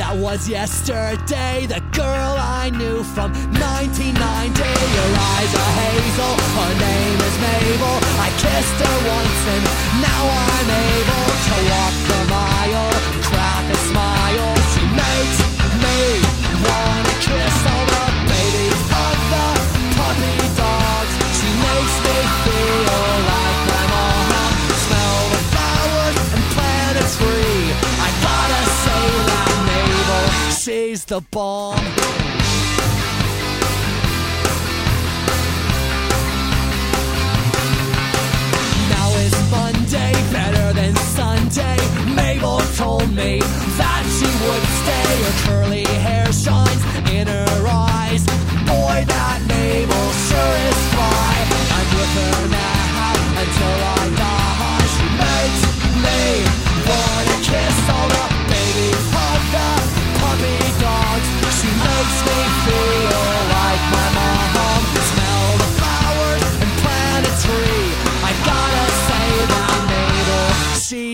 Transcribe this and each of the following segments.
that was yesterday. The girl I knew from 1990. Your eyes are hazel, her name is Mabel. I kissed her the bomb.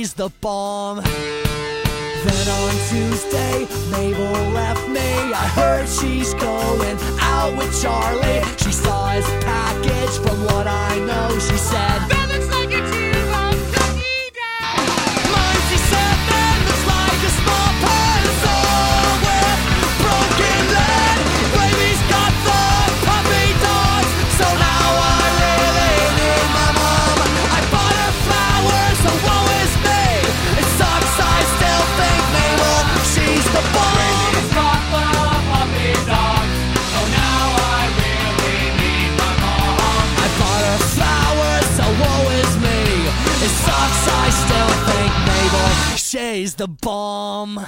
she's the bomb. Then on Tuesday, Mabel left me. I heard she's going out with Charlie. is the bomb.